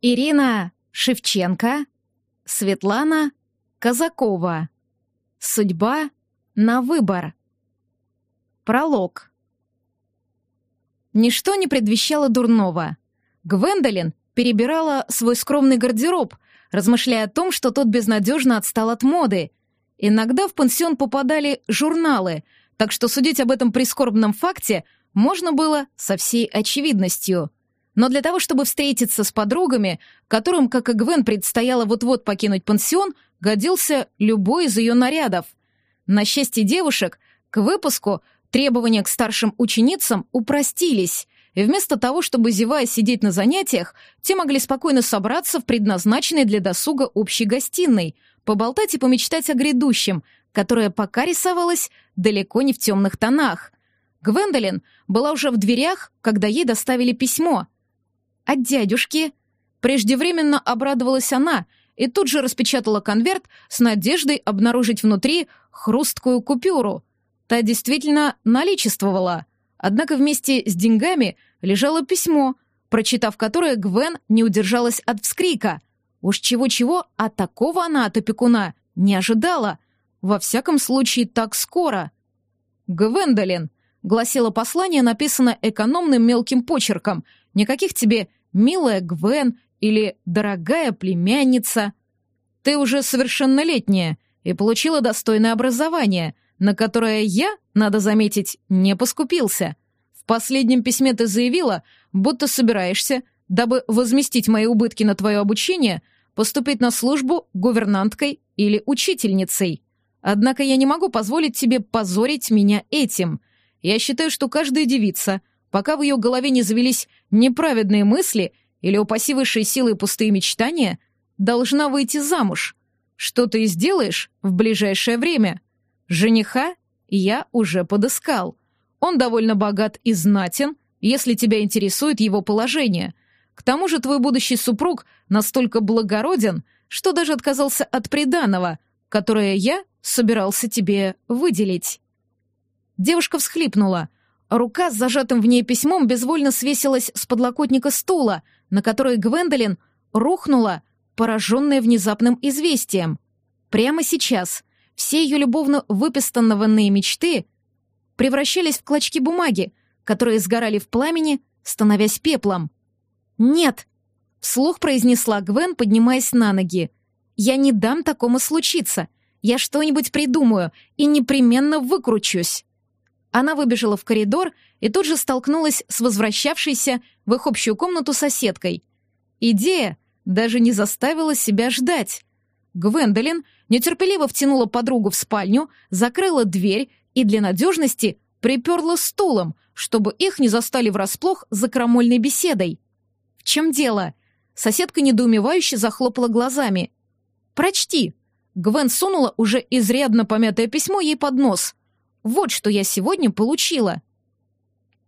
Ирина Шевченко, Светлана Казакова. Судьба на выбор. Пролог. Ничто не предвещало дурного. Гвендолин перебирала свой скромный гардероб, размышляя о том, что тот безнадежно отстал от моды. Иногда в пансион попадали журналы, так что судить об этом прискорбном факте можно было со всей очевидностью. Но для того, чтобы встретиться с подругами, которым, как и Гвен, предстояло вот-вот покинуть пансион, годился любой из ее нарядов. На счастье девушек, к выпуску требования к старшим ученицам упростились, и вместо того, чтобы, зевая, сидеть на занятиях, те могли спокойно собраться в предназначенной для досуга общей гостиной, поболтать и помечтать о грядущем, которое пока рисовалось далеко не в темных тонах. Гвендолин была уже в дверях, когда ей доставили письмо — от дядюшки. Преждевременно обрадовалась она и тут же распечатала конверт с надеждой обнаружить внутри хрусткую купюру. Та действительно наличествовала. Однако вместе с деньгами лежало письмо, прочитав которое Гвен не удержалась от вскрика. Уж чего-чего, а такого она от опекуна не ожидала. Во всяком случае, так скоро. «Гвендолин», — гласило послание, написано экономным мелким почерком. «Никаких тебе милая Гвен или дорогая племянница. Ты уже совершеннолетняя и получила достойное образование, на которое я, надо заметить, не поскупился. В последнем письме ты заявила, будто собираешься, дабы возместить мои убытки на твое обучение, поступить на службу гувернанткой или учительницей. Однако я не могу позволить тебе позорить меня этим. Я считаю, что каждая девица — пока в ее голове не завелись неправедные мысли или упаси высшие силы пустые мечтания, должна выйти замуж. Что ты сделаешь в ближайшее время? Жениха я уже подыскал. Он довольно богат и знатен, если тебя интересует его положение. К тому же твой будущий супруг настолько благороден, что даже отказался от приданого, которое я собирался тебе выделить. Девушка всхлипнула — Рука с зажатым в ней письмом безвольно свесилась с подлокотника стула, на который Гвендолин рухнула, пораженная внезапным известием. Прямо сейчас все ее любовно выпистанные мечты превращались в клочки бумаги, которые сгорали в пламени, становясь пеплом. «Нет!» — вслух произнесла Гвен, поднимаясь на ноги. «Я не дам такому случиться. Я что-нибудь придумаю и непременно выкручусь». Она выбежала в коридор и тут же столкнулась с возвращавшейся в их общую комнату соседкой. Идея даже не заставила себя ждать. Гвендолин нетерпеливо втянула подругу в спальню, закрыла дверь и для надежности приперла стулом, чтобы их не застали врасплох за крамольной беседой. «В чем дело?» Соседка недоумевающе захлопала глазами. «Прочти!» Гвен сунула уже изрядно помятое письмо ей под нос. Вот что я сегодня получила.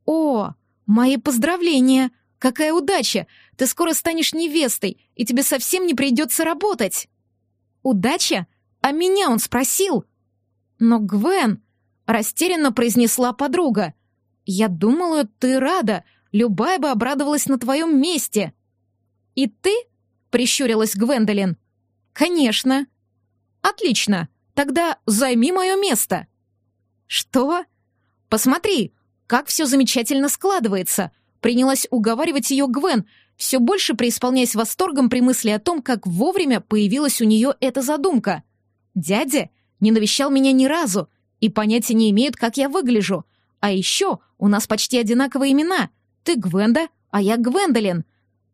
О, мои поздравления! Какая удача! Ты скоро станешь невестой, и тебе совсем не придется работать. Удача? А меня он спросил. Но Гвен растерянно произнесла подруга. Я думала, ты рада. Любая бы обрадовалась на твоем месте. И ты? Прищурилась Гвендолин. Конечно. Отлично. Тогда займи мое место. «Что?» «Посмотри, как все замечательно складывается!» Принялась уговаривать ее Гвен, все больше преисполняясь восторгом при мысли о том, как вовремя появилась у нее эта задумка. «Дядя не навещал меня ни разу и понятия не имеет, как я выгляжу. А еще у нас почти одинаковые имена. Ты Гвенда, а я Гвендолин.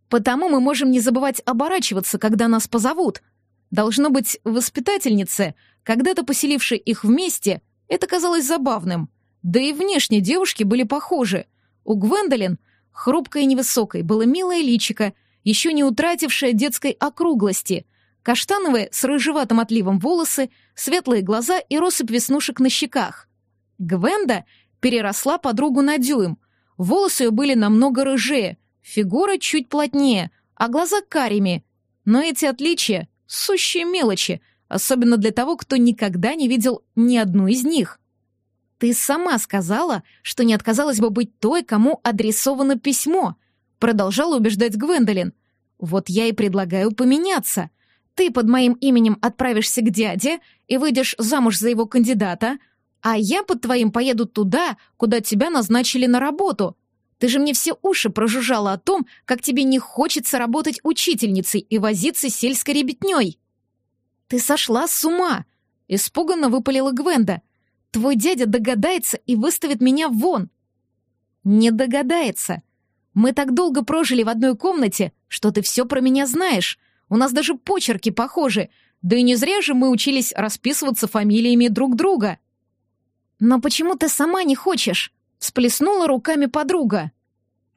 Потому мы можем не забывать оборачиваться, когда нас позовут. Должно быть, воспитательницы, когда-то поселившие их вместе, это казалось забавным. Да и внешне девушки были похожи. У Гвендолин, хрупкой и невысокой, было милое личико, еще не утратившее детской округлости, каштановые с рыжеватым отливом волосы, светлые глаза и россыпь веснушек на щеках. Гвенда переросла подругу на дюйм. Волосы ее были намного рыжее, фигура чуть плотнее, а глаза карими. Но эти отличия — сущие мелочи — особенно для того, кто никогда не видел ни одну из них. Ты сама сказала, что не отказалась бы быть той, кому адресовано письмо, продолжала убеждать Гвендолин. Вот я и предлагаю поменяться. Ты под моим именем отправишься к дяде и выйдешь замуж за его кандидата, а я под твоим поеду туда, куда тебя назначили на работу. Ты же мне все уши прожужжала о том, как тебе не хочется работать учительницей и возиться с сельской ребятней. Ты сошла с ума! Испуганно выпалила Гвенда. Твой дядя догадается и выставит меня вон. Не догадается. Мы так долго прожили в одной комнате, что ты все про меня знаешь. У нас даже почерки похожи. Да и не зря же мы учились расписываться фамилиями друг друга. Но почему ты сама не хочешь? Всплеснула руками подруга.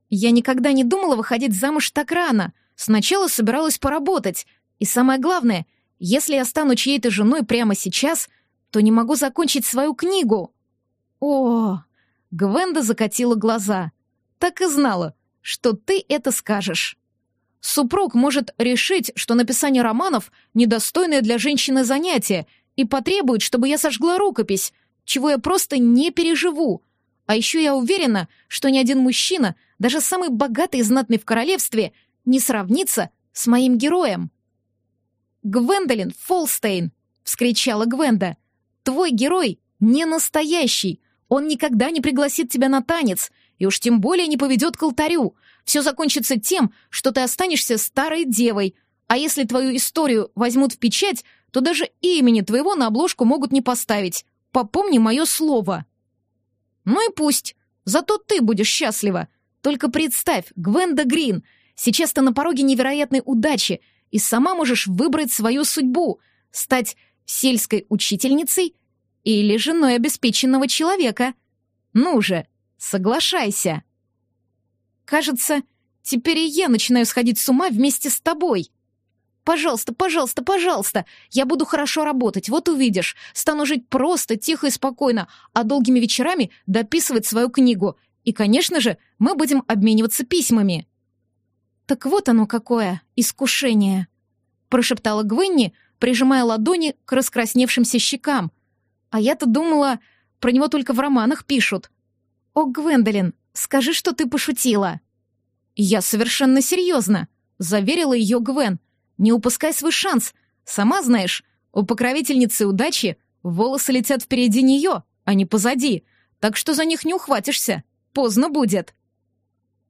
Я никогда не думала выходить замуж так рано. Сначала собиралась поработать. И самое главное, если я стану чьей-то женой прямо сейчас, то не могу закончить свою книгу. О, Гвенда закатила глаза. Так и знала, что ты это скажешь. Супруг может решить, что написание романов — недостойное для женщины занятие, и потребует, чтобы я сожгла рукопись, чего я просто не переживу. А еще я уверена, что ни один мужчина, даже самый богатый и знатный в королевстве, не сравнится с моим героем. «Гвендолин Фолстейн!» — вскричала Гвенда. «Твой герой не настоящий. Он никогда не пригласит тебя на танец, и уж тем более не поведет к алтарю. Все закончится тем, что ты останешься старой девой, а если твою историю возьмут в печать, то даже имени твоего на обложку могут не поставить. Попомни мое слово. Ну и пусть. Зато ты будешь счастлива. Только представь, Гвенда Грин, сейчас ты на пороге невероятной удачи и сама можешь выбрать свою судьбу, стать сельской учительницей или женой обеспеченного человека. Ну же, Соглашайся. Кажется, теперь и я начинаю сходить с ума вместе с тобой. Пожалуйста, пожалуйста, пожалуйста, я буду хорошо работать, вот увидишь. Стану жить просто, тихо и спокойно, а долгими вечерами дописывать свою книгу. И, конечно же, мы будем обмениваться письмами. Так вот оно какое искушение, прошептала Гвенни, прижимая ладони к раскрасневшимся щекам. А я-то думала, про него только в романах пишут. «О, Гвендолин, скажи, что ты пошутила!» «Я совершенно серьезно!» — заверила ее Гвен. «Не упускай свой шанс! Сама знаешь, у покровительницы удачи волосы летят впереди нее, а не позади, так что за них не ухватишься. Поздно будет!»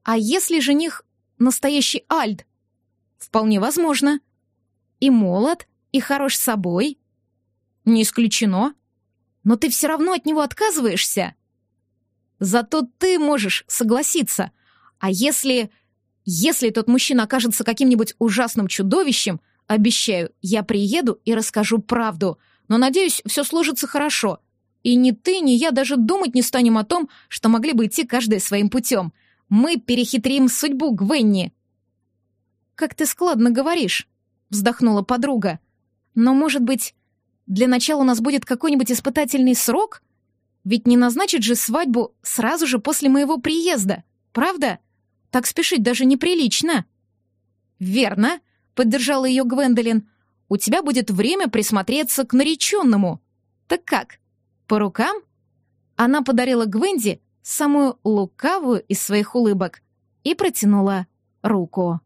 «А если жених настоящий Альд?» «Вполне возможно. И молод, и хорош собой». «Не исключено. Но ты все равно от него отказываешься?» Зато ты можешь согласиться. А если... Если тот мужчина окажется каким-нибудь ужасным чудовищем, обещаю, я приеду и расскажу правду. Но, надеюсь, все сложится хорошо. И ни ты, ни я даже думать не станем о том, что могли бы идти каждый своим путем. Мы перехитрим судьбу Гвенни. «Как ты складно говоришь», — вздохнула подруга. «Но, может быть, для начала у нас будет какой-нибудь испытательный срок?» Ведь не назначит же свадьбу сразу же после моего приезда, правда? Так спешить даже неприлично. Верно, поддержала ее Гвендолин. У тебя будет время присмотреться к нареченному. Так как? По рукам? Она подарила Гвенди самую лукавую из своих улыбок и протянула руку.